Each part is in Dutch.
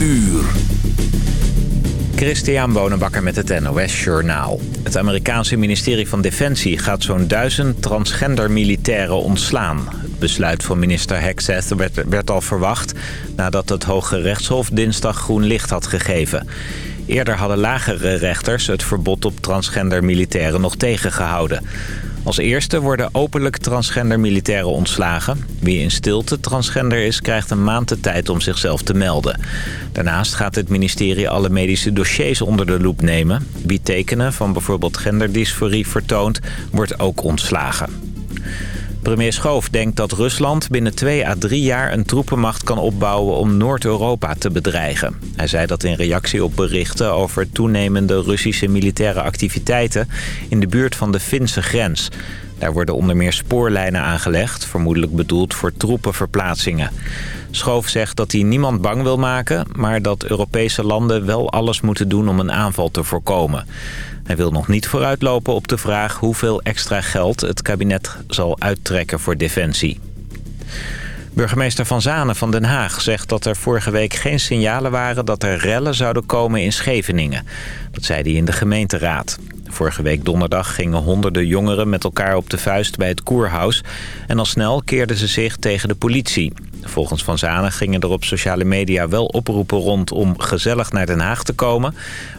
uur. Christian Bonenbakker met het NOS Journaal. Het Amerikaanse ministerie van Defensie gaat zo'n duizend transgender militairen ontslaan. Het besluit van minister Hexeth werd, werd al verwacht... nadat het Hoge Rechtshof dinsdag groen licht had gegeven. Eerder hadden lagere rechters het verbod op transgender militairen nog tegengehouden. Als eerste worden openlijk transgender militairen ontslagen. Wie in stilte transgender is, krijgt een maand de tijd om zichzelf te melden. Daarnaast gaat het ministerie alle medische dossiers onder de loep nemen. Wie tekenen van bijvoorbeeld genderdysforie vertoont, wordt ook ontslagen. Premier Schoof denkt dat Rusland binnen twee à drie jaar een troepenmacht kan opbouwen om Noord-Europa te bedreigen. Hij zei dat in reactie op berichten over toenemende Russische militaire activiteiten in de buurt van de Finse grens. Daar worden onder meer spoorlijnen aangelegd, vermoedelijk bedoeld voor troepenverplaatsingen. Schoof zegt dat hij niemand bang wil maken, maar dat Europese landen wel alles moeten doen om een aanval te voorkomen. Hij wil nog niet vooruitlopen op de vraag hoeveel extra geld het kabinet zal uittrekken voor defensie. Burgemeester Van Zanen van Den Haag zegt dat er vorige week geen signalen waren dat er rellen zouden komen in Scheveningen. Dat zei hij in de gemeenteraad. Vorige week donderdag gingen honderden jongeren met elkaar op de vuist bij het Koerhuis... en al snel keerden ze zich tegen de politie. Volgens Van Zanen gingen er op sociale media wel oproepen rond om gezellig naar Den Haag te komen...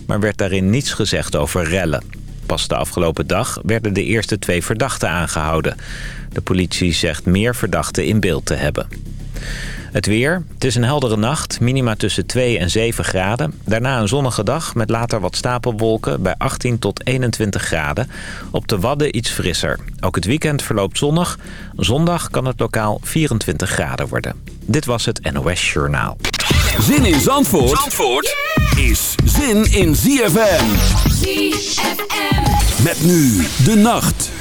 maar werd daarin niets gezegd over rellen. Pas de afgelopen dag werden de eerste twee verdachten aangehouden. De politie zegt meer verdachten in beeld te hebben. Het weer. Het is een heldere nacht. Minima tussen 2 en 7 graden. Daarna een zonnige dag met later wat stapelwolken bij 18 tot 21 graden. Op de Wadden iets frisser. Ook het weekend verloopt zonnig. Zondag kan het lokaal 24 graden worden. Dit was het NOS Journaal. Zin in Zandvoort, Zandvoort is zin in ZFM. ZFM. Met nu de nacht.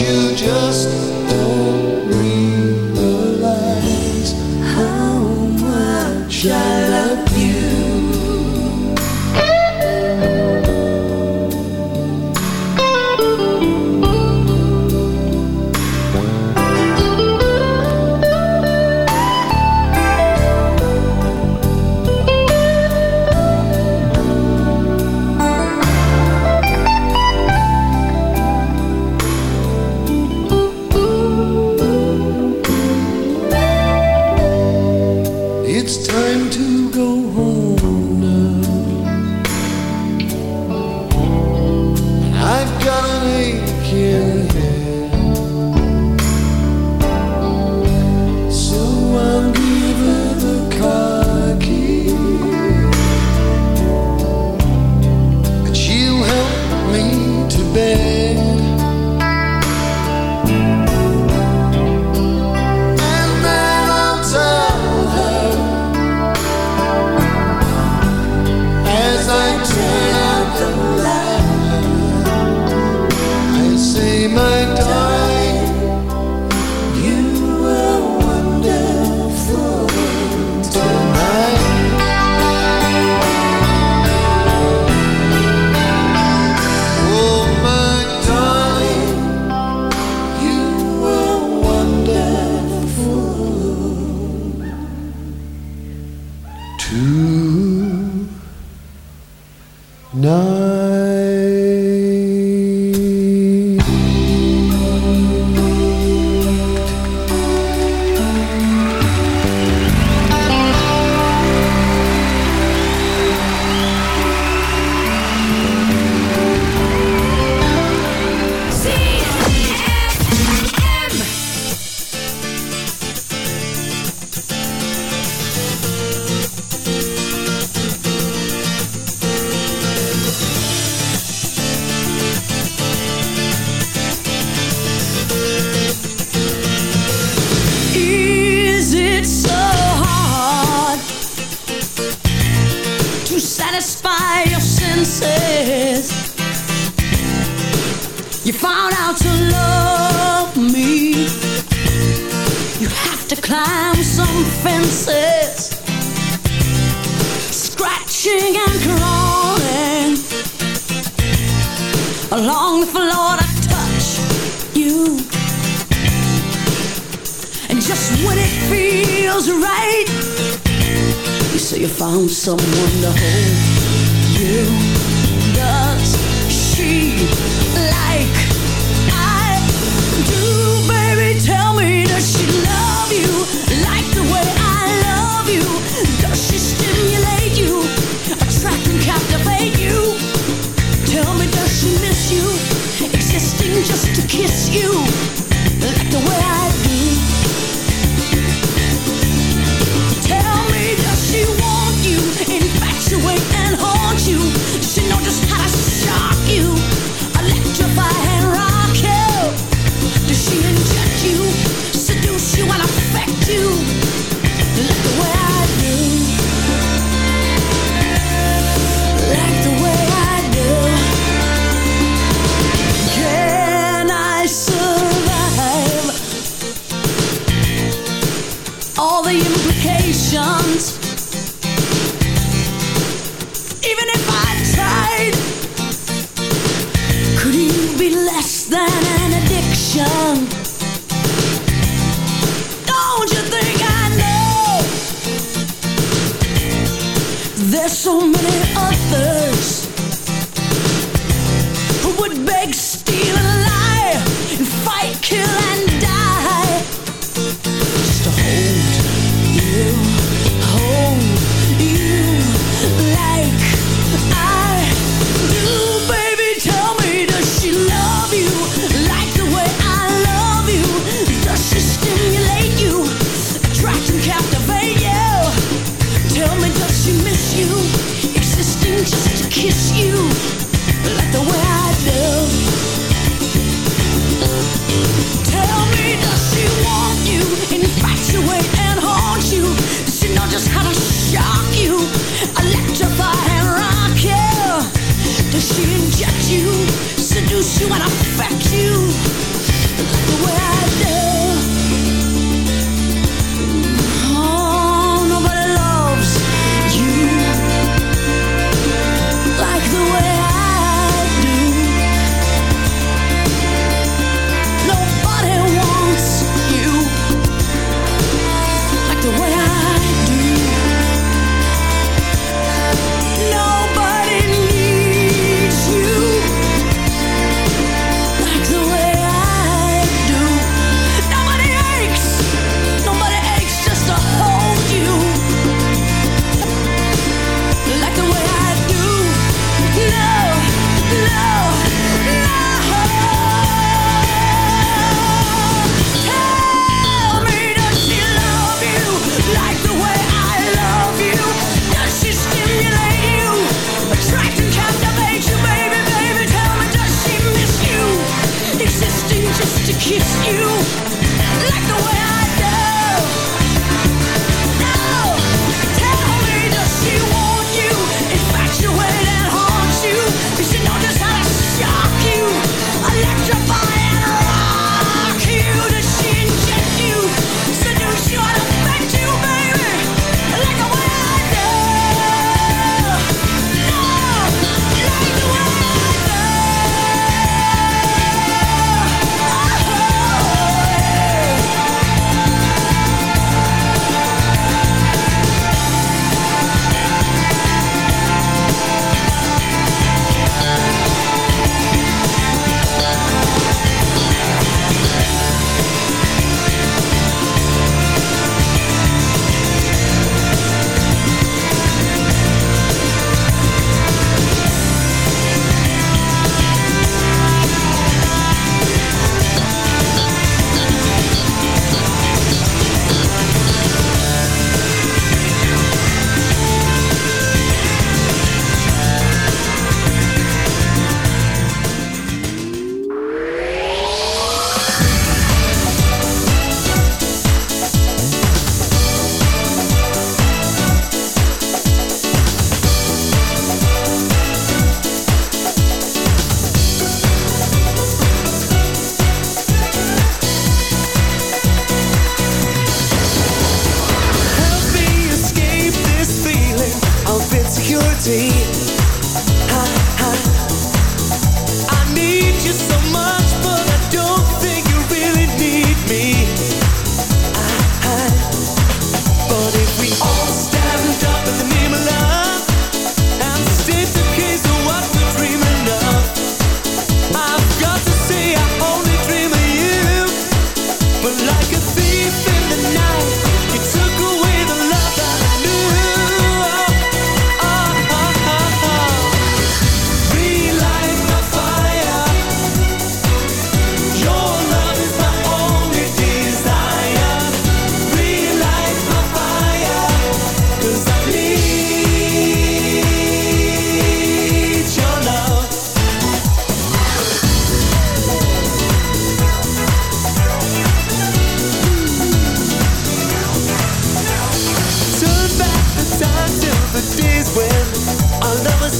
you just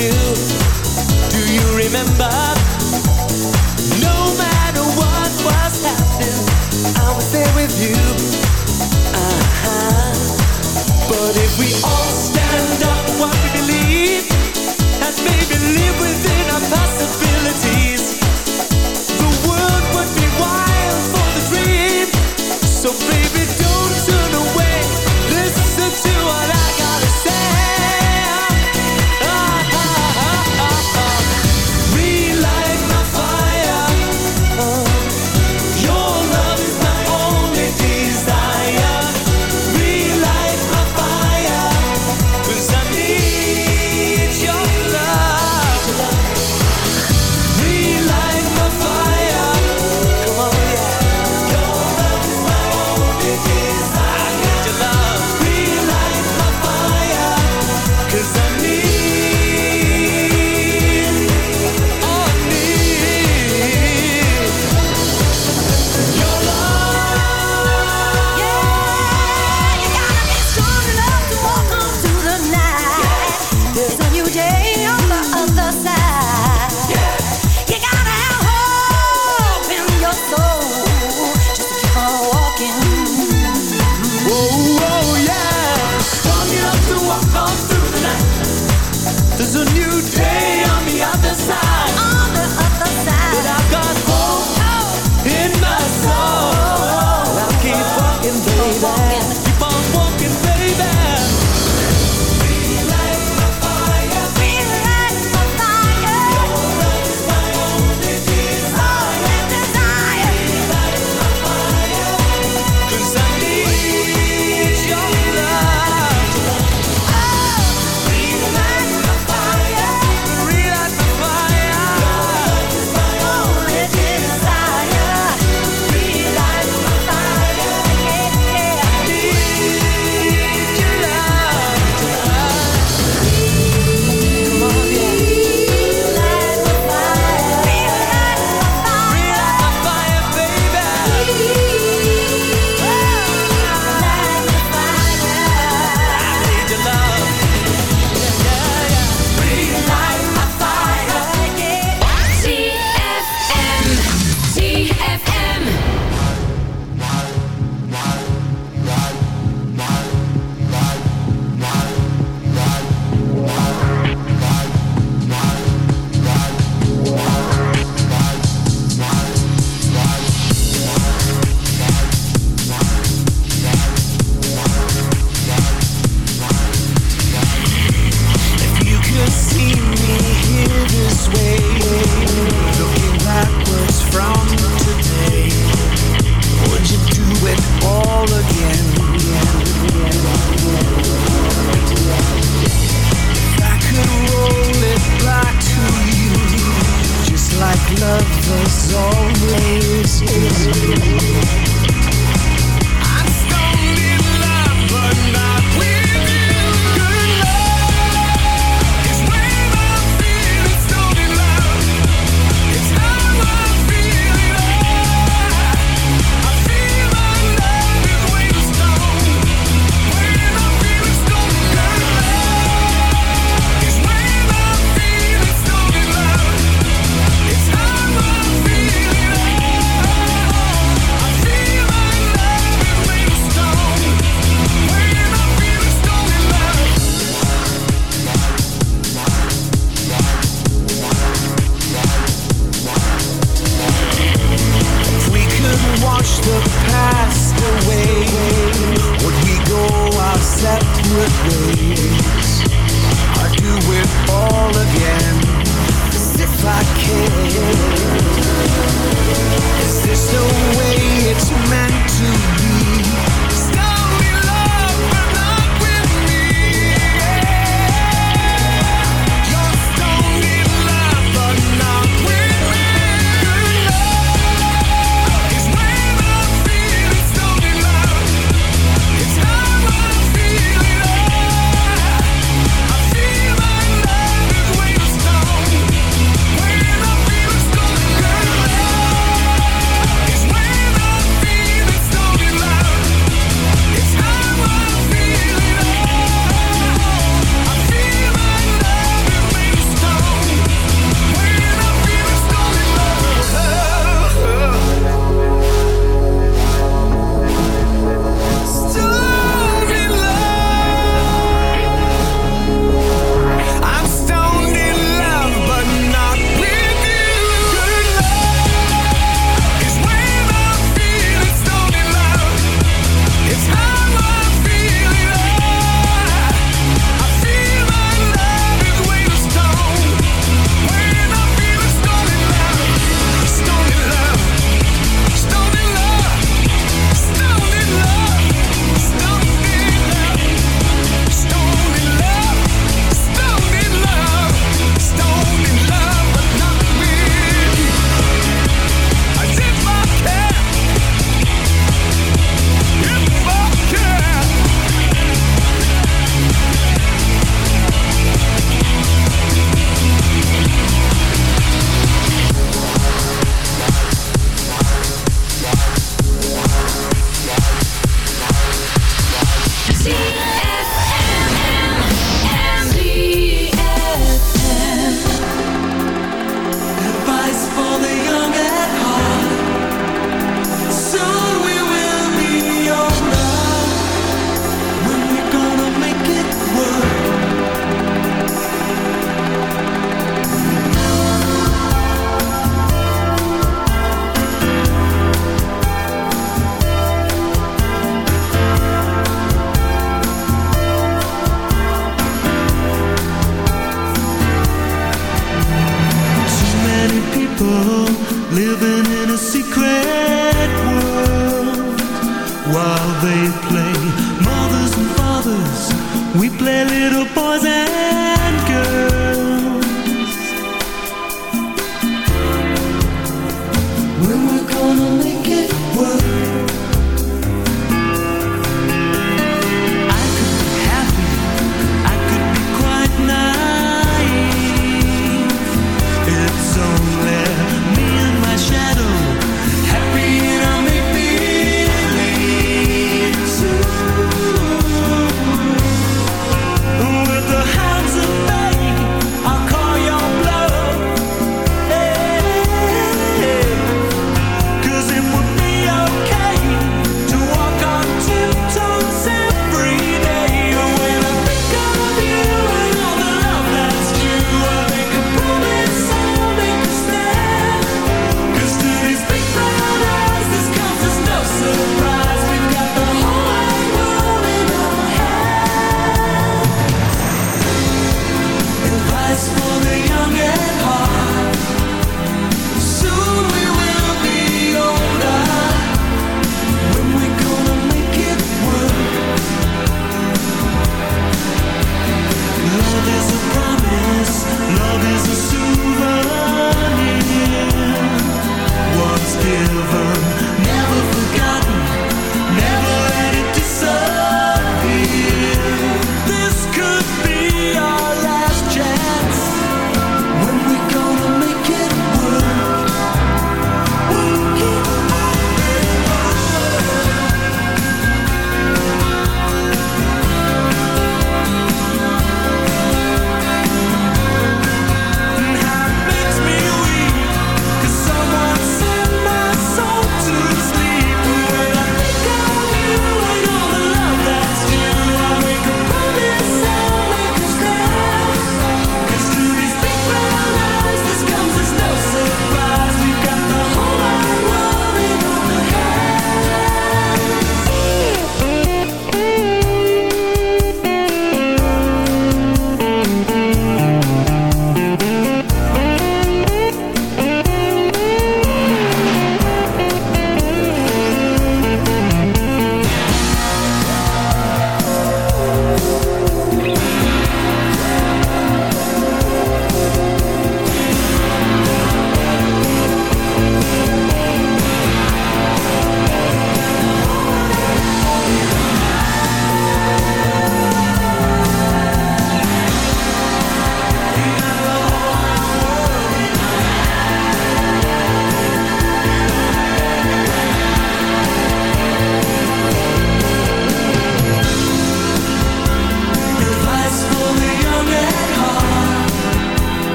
Do you remember?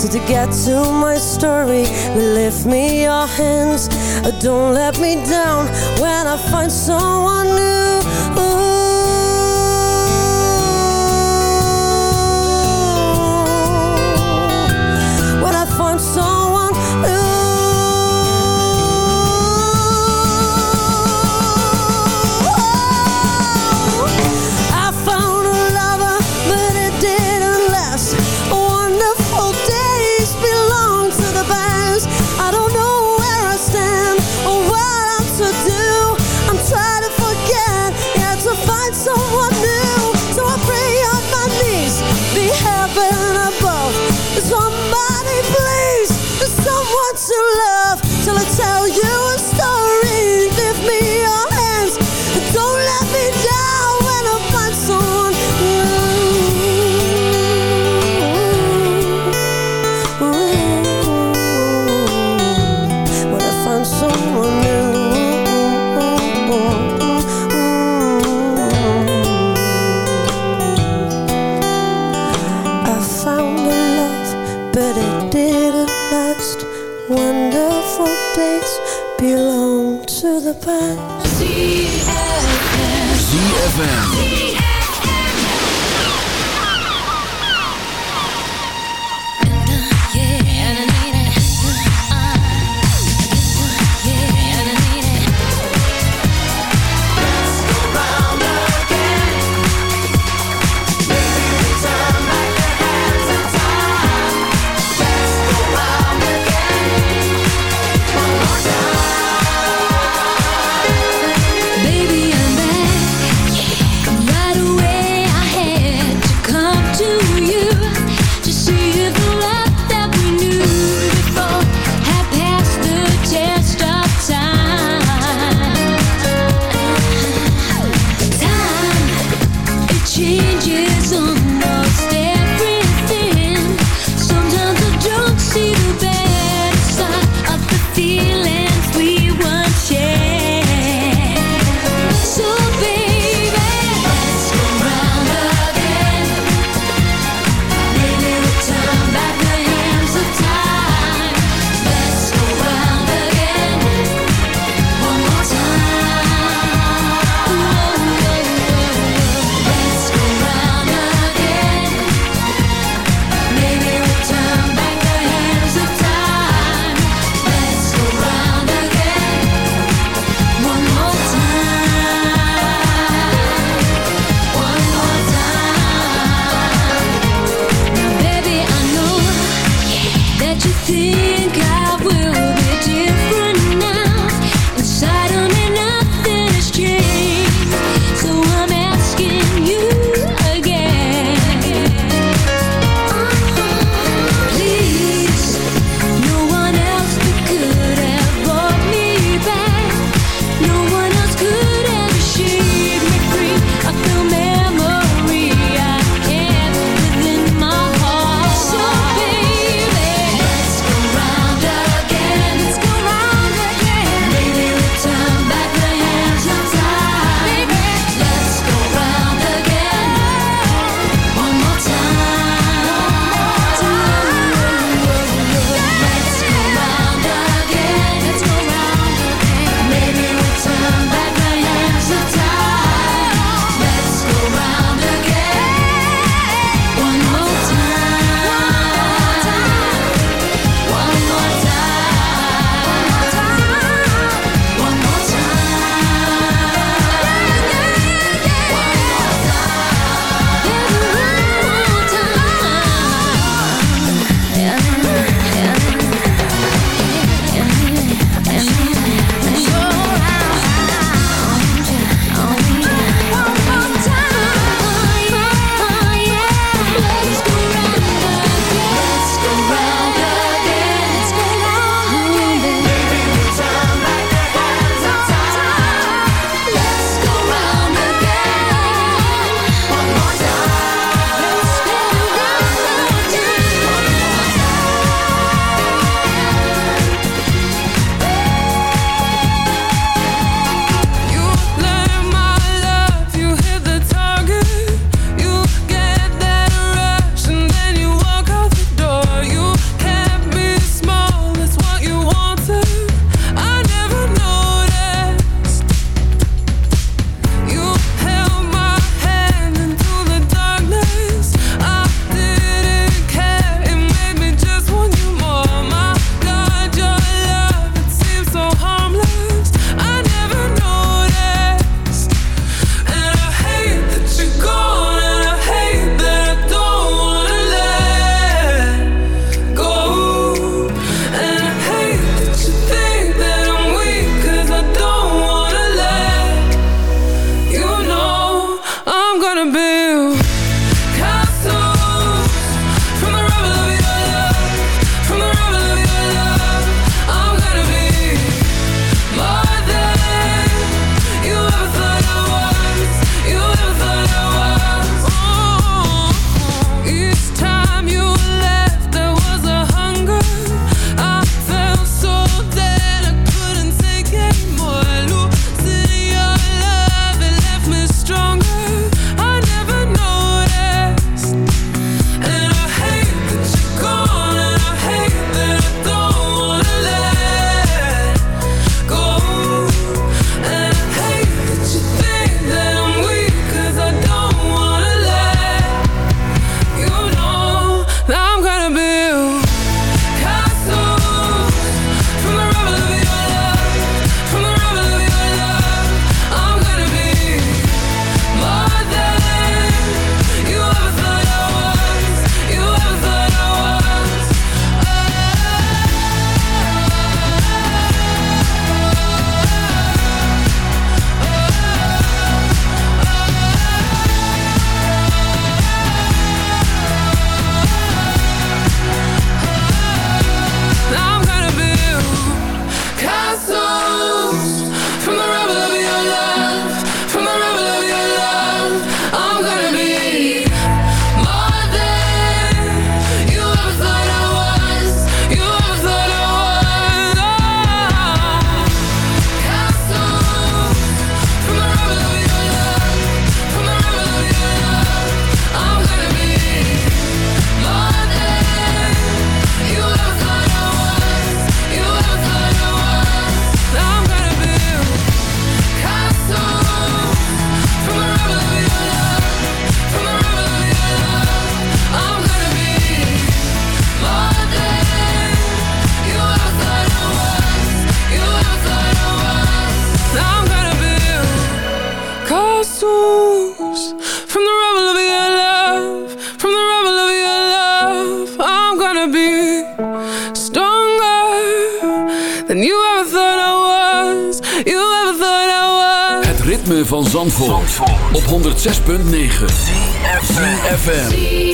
So to get to my story, lift me your hands Don't let me down when I find someone new 106.9 FM.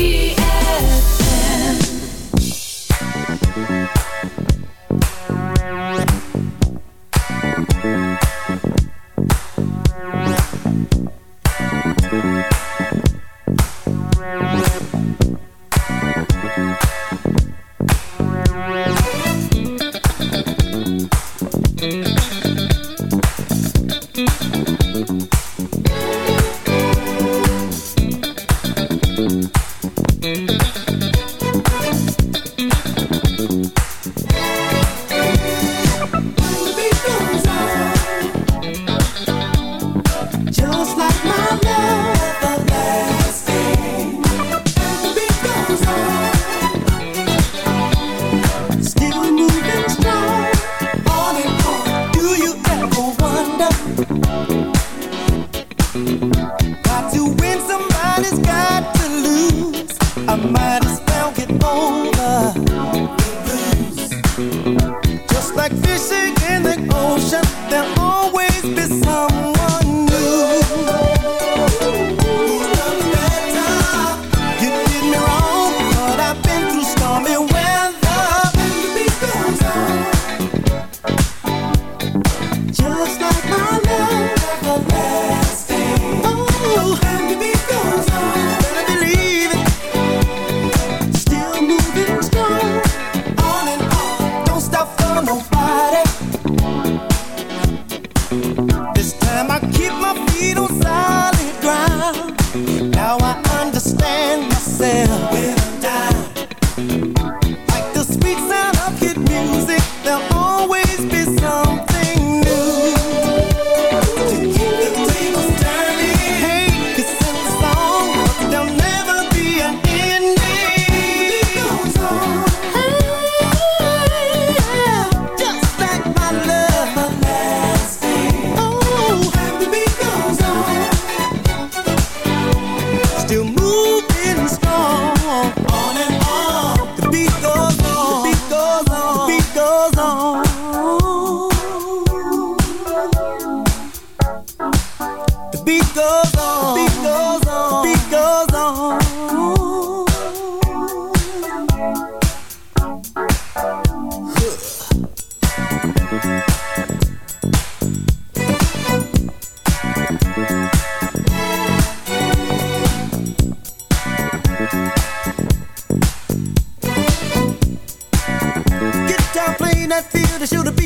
that feel to shoot a beat.